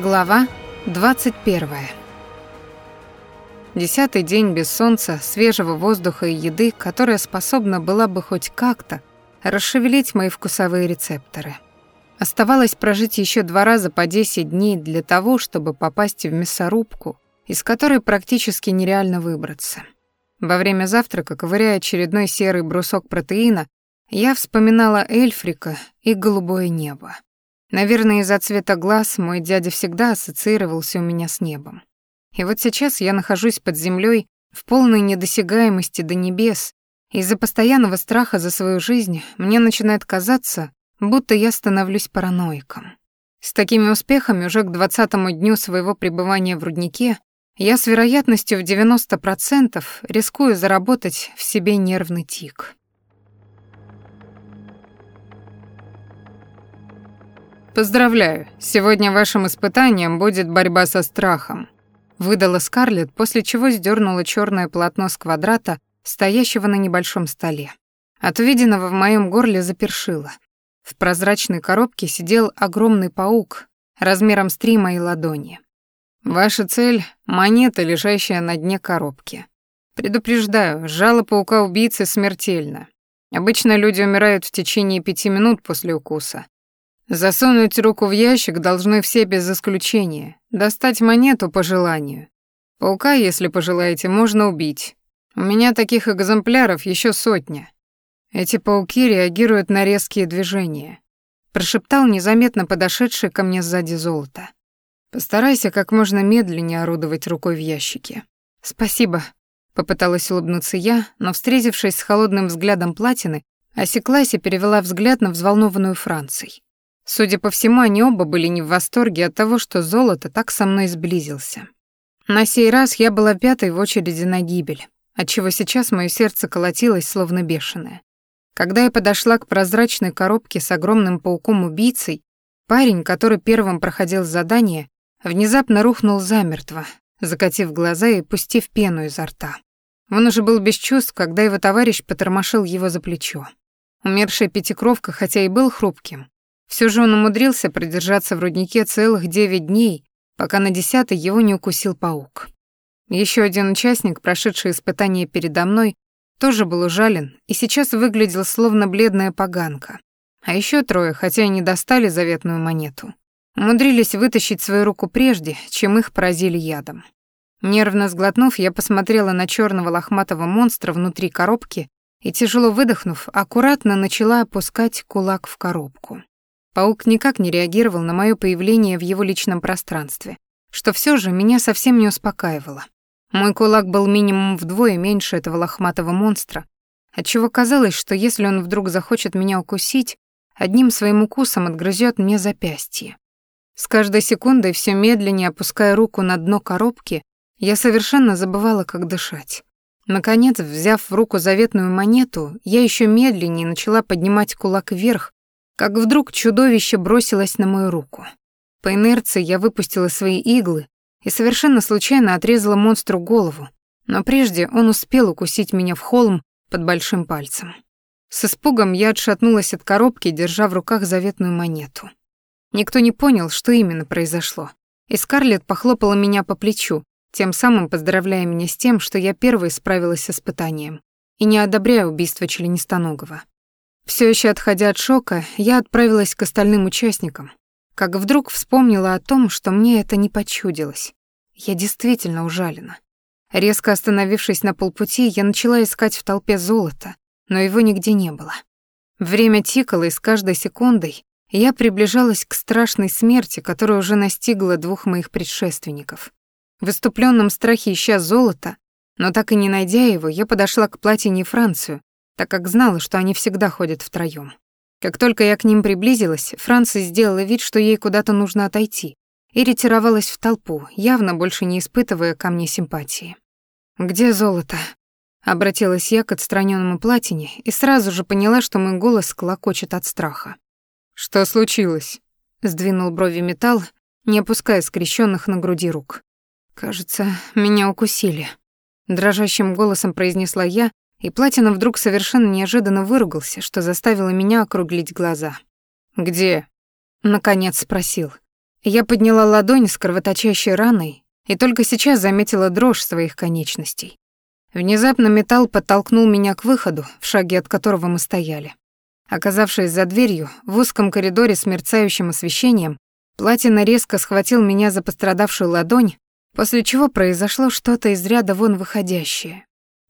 Глава 21. Десятый день без солнца, свежего воздуха и еды, которая способна была бы хоть как-то расшевелить мои вкусовые рецепторы. Оставалось прожить еще два раза по 10 дней для того, чтобы попасть в мясорубку, из которой практически нереально выбраться. Во время завтрака, ковыряя очередной серый брусок протеина, я вспоминала Эльфрика и голубое небо. Наверное, из-за цвета глаз мой дядя всегда ассоциировался у меня с небом. И вот сейчас я нахожусь под землей в полной недосягаемости до небес, и из-за постоянного страха за свою жизнь мне начинает казаться, будто я становлюсь параноиком. С такими успехами уже к двадцатому дню своего пребывания в руднике я с вероятностью в 90% рискую заработать в себе нервный тик. Поздравляю, сегодня вашим испытанием будет борьба со страхом, выдала Скарлетт, после чего сдернула черное полотно с квадрата, стоящего на небольшом столе. От увиденного в моем горле запершило. В прозрачной коробке сидел огромный паук размером с три мои ладони. Ваша цель — монета, лежащая на дне коробки. Предупреждаю, жало паука-убийцы смертельно. Обычно люди умирают в течение пяти минут после укуса, Засунуть руку в ящик должны все без исключения. Достать монету по желанию. Паука, если пожелаете, можно убить. У меня таких экземпляров еще сотня. Эти пауки реагируют на резкие движения. Прошептал незаметно подошедший ко мне сзади золото. Постарайся как можно медленнее орудовать рукой в ящике. Спасибо, попыталась улыбнуться я, но встретившись с холодным взглядом платины, осеклась и перевела взгляд на взволнованную Франций. Судя по всему, они оба были не в восторге от того, что золото так со мной сблизился. На сей раз я была пятой в очереди на гибель, отчего сейчас мое сердце колотилось словно бешеное. Когда я подошла к прозрачной коробке с огромным пауком-убийцей, парень, который первым проходил задание, внезапно рухнул замертво, закатив глаза и пустив пену изо рта. Он уже был без чувств, когда его товарищ потормошил его за плечо. Умершая пятикровка, хотя и был хрупким, все же он умудрился продержаться в руднике целых девять дней, пока на десятый его не укусил паук. Еще один участник, прошедший испытание передо мной, тоже был ужален и сейчас выглядел словно бледная поганка. А еще трое, хотя и не достали заветную монету, умудрились вытащить свою руку прежде, чем их поразили ядом. Нервно сглотнув, я посмотрела на черного лохматого монстра внутри коробки и, тяжело выдохнув, аккуратно начала опускать кулак в коробку. Паук никак не реагировал на мое появление в его личном пространстве, что все же меня совсем не успокаивало. Мой кулак был минимум вдвое меньше этого лохматого монстра, отчего казалось, что если он вдруг захочет меня укусить, одним своим укусом отгрызет мне запястье. С каждой секундой все медленнее опуская руку на дно коробки, я совершенно забывала, как дышать. Наконец, взяв в руку заветную монету, я еще медленнее начала поднимать кулак вверх, как вдруг чудовище бросилось на мою руку. По инерции я выпустила свои иглы и совершенно случайно отрезала монстру голову, но прежде он успел укусить меня в холм под большим пальцем. С испугом я отшатнулась от коробки, держа в руках заветную монету. Никто не понял, что именно произошло, и Скарлетт похлопала меня по плечу, тем самым поздравляя меня с тем, что я первой справилась с испытанием и не одобряя убийство членистоногого. Все еще отходя от шока, я отправилась к остальным участникам, как вдруг вспомнила о том, что мне это не почудилось. Я действительно ужалена. Резко остановившись на полпути, я начала искать в толпе золото, но его нигде не было. Время тикало, и с каждой секундой я приближалась к страшной смерти, которая уже настигла двух моих предшественников. В выступленном страхе ища золото, но так и не найдя его, я подошла к платине Францию, так как знала, что они всегда ходят втроём. Как только я к ним приблизилась, Франция сделала вид, что ей куда-то нужно отойти, и ретировалась в толпу, явно больше не испытывая ко мне симпатии. «Где золото?» Обратилась я к отстраненному платине и сразу же поняла, что мой голос клокочет от страха. «Что случилось?» — сдвинул брови металл, не опуская скрещенных на груди рук. «Кажется, меня укусили», — дрожащим голосом произнесла я и Платина вдруг совершенно неожиданно выругался, что заставило меня округлить глаза. «Где?» — наконец спросил. Я подняла ладонь с кровоточащей раной и только сейчас заметила дрожь своих конечностей. Внезапно металл подтолкнул меня к выходу, в шаге от которого мы стояли. Оказавшись за дверью, в узком коридоре с мерцающим освещением, Платина резко схватил меня за пострадавшую ладонь, после чего произошло что-то из ряда вон выходящее.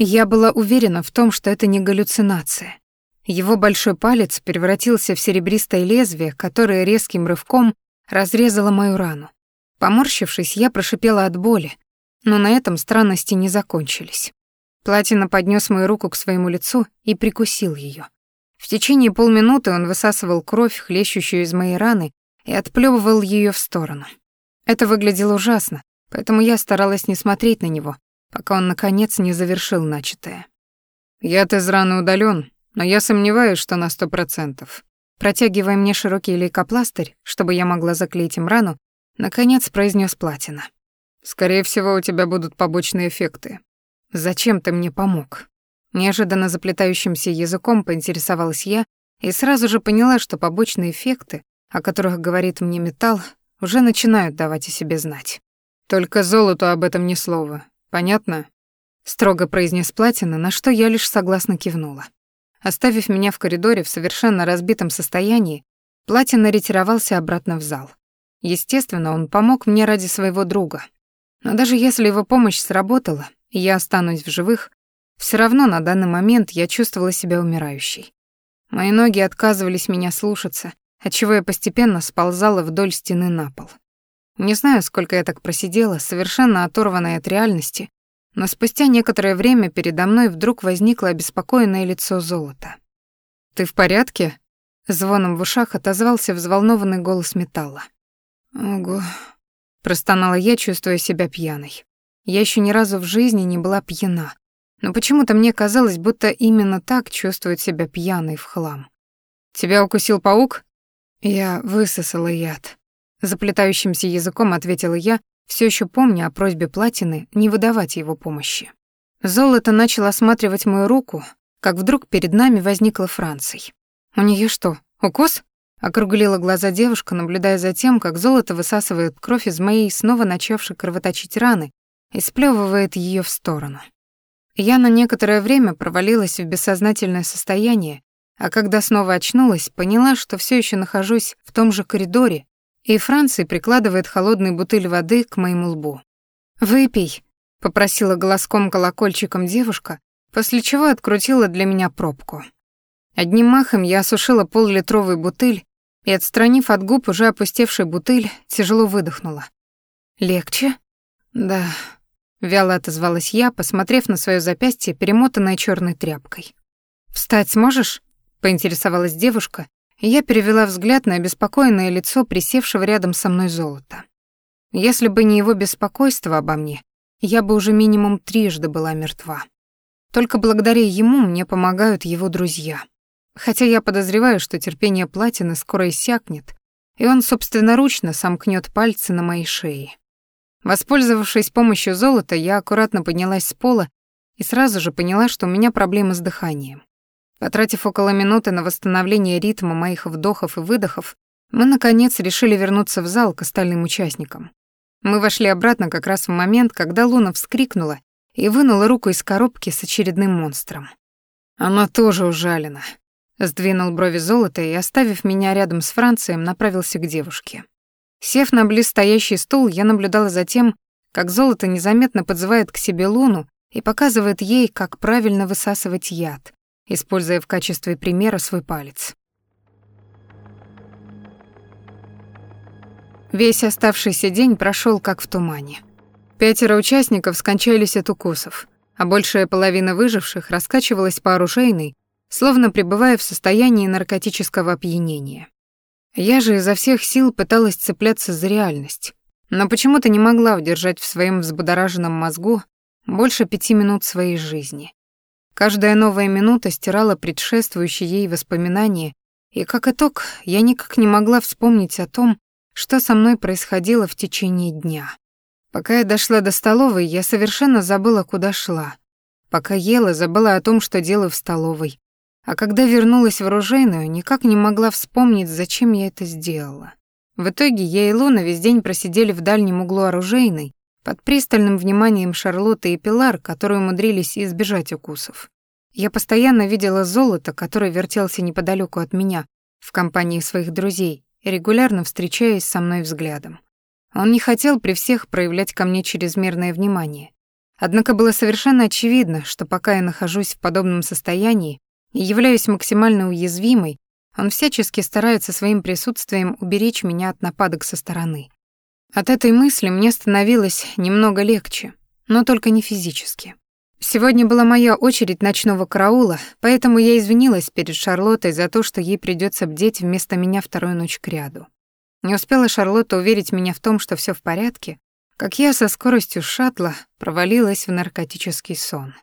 Я была уверена в том, что это не галлюцинация. Его большой палец превратился в серебристое лезвие, которое резким рывком разрезало мою рану. Поморщившись, я прошипела от боли, но на этом странности не закончились. Платина поднес мою руку к своему лицу и прикусил ее. В течение полминуты он высасывал кровь, хлещущую из моей раны, и отплёвывал ее в сторону. Это выглядело ужасно, поэтому я старалась не смотреть на него, пока он, наконец, не завершил начатое. «Яд из раны удален, но я сомневаюсь, что на сто процентов». Протягивая мне широкий лейкопластырь, чтобы я могла заклеить им рану, наконец произнес Платина. «Скорее всего, у тебя будут побочные эффекты. Зачем ты мне помог?» Неожиданно заплетающимся языком поинтересовалась я и сразу же поняла, что побочные эффекты, о которых говорит мне металл, уже начинают давать о себе знать. «Только золоту об этом ни слова. Понятно?» Строго произнес Платина, на что я лишь согласно кивнула. Оставив меня в коридоре в совершенно разбитом состоянии, Платина ретировался обратно в зал. Естественно, он помог мне ради своего друга. Но даже если его помощь сработала, и я останусь в живых, все равно на данный момент я чувствовала себя умирающей. Мои ноги отказывались меня слушаться, отчего я постепенно сползала вдоль стены на пол. Не знаю, сколько я так просидела, совершенно оторванная от реальности, но спустя некоторое время передо мной вдруг возникло обеспокоенное лицо золота. «Ты в порядке?» Звоном в ушах отозвался взволнованный голос металла. «Ого», — простонала я, чувствуя себя пьяной. Я еще ни разу в жизни не была пьяна, но почему-то мне казалось, будто именно так чувствует себя пьяный в хлам. «Тебя укусил паук?» Я высосала яд. Заплетающимся языком ответила я, все еще помня о просьбе Платины не выдавать его помощи. Золото начал осматривать мою руку, как вдруг перед нами возникла Франций. «У нее что, укус?» Округлила глаза девушка, наблюдая за тем, как золото высасывает кровь из моей снова начавшей кровоточить раны и сплёвывает ее в сторону. Я на некоторое время провалилась в бессознательное состояние, а когда снова очнулась, поняла, что все еще нахожусь в том же коридоре, и Франций прикладывает холодную бутыль воды к моему лбу. «Выпей», — попросила голоском-колокольчиком девушка, после чего открутила для меня пробку. Одним махом я осушила пол-литровую бутыль и, отстранив от губ уже опустевший бутыль, тяжело выдохнула. «Легче?» «Да», — вяло отозвалась я, посмотрев на свое запястье, перемотанное черной тряпкой. «Встать сможешь?» — поинтересовалась девушка, я перевела взгляд на обеспокоенное лицо присевшего рядом со мной золота. Если бы не его беспокойство обо мне, я бы уже минимум трижды была мертва. Только благодаря ему мне помогают его друзья. Хотя я подозреваю, что терпение Платины скоро иссякнет, и он собственноручно сомкнет пальцы на моей шее. Воспользовавшись помощью золота, я аккуратно поднялась с пола и сразу же поняла, что у меня проблемы с дыханием. Потратив около минуты на восстановление ритма моих вдохов и выдохов, мы, наконец, решили вернуться в зал к остальным участникам. Мы вошли обратно как раз в момент, когда Луна вскрикнула и вынула руку из коробки с очередным монстром. «Она тоже ужалена», — сдвинул брови золота и, оставив меня рядом с Францием, направился к девушке. Сев на близ стоящий стул, я наблюдала за тем, как золото незаметно подзывает к себе Луну и показывает ей, как правильно высасывать яд, используя в качестве примера свой палец. Весь оставшийся день прошел как в тумане. Пятеро участников скончались от укусов, а большая половина выживших раскачивалась по оружейной, словно пребывая в состоянии наркотического опьянения. Я же изо всех сил пыталась цепляться за реальность, но почему-то не могла удержать в своем взбудораженном мозгу больше пяти минут своей жизни. Каждая новая минута стирала предшествующие ей воспоминания, и как итог я никак не могла вспомнить о том, что со мной происходило в течение дня. Пока я дошла до столовой, я совершенно забыла, куда шла. Пока ела, забыла о том, что делаю в столовой. А когда вернулась в оружейную, никак не могла вспомнить, зачем я это сделала. В итоге я и Луна весь день просидели в дальнем углу оружейной, под пристальным вниманием Шарлотты и Пилар, которые умудрились избежать укусов. Я постоянно видела золото, которое вертелся неподалеку от меня, в компании своих друзей, регулярно встречаясь со мной взглядом. Он не хотел при всех проявлять ко мне чрезмерное внимание. Однако было совершенно очевидно, что пока я нахожусь в подобном состоянии и являюсь максимально уязвимой, он всячески старается своим присутствием уберечь меня от нападок со стороны. От этой мысли мне становилось немного легче, но только не физически. Сегодня была моя очередь ночного караула, поэтому я извинилась перед Шарлоттой за то, что ей придется бдеть вместо меня вторую ночь кряду. Не успела Шарлотта уверить меня в том, что все в порядке, как я со скоростью шаттла провалилась в наркотический сон.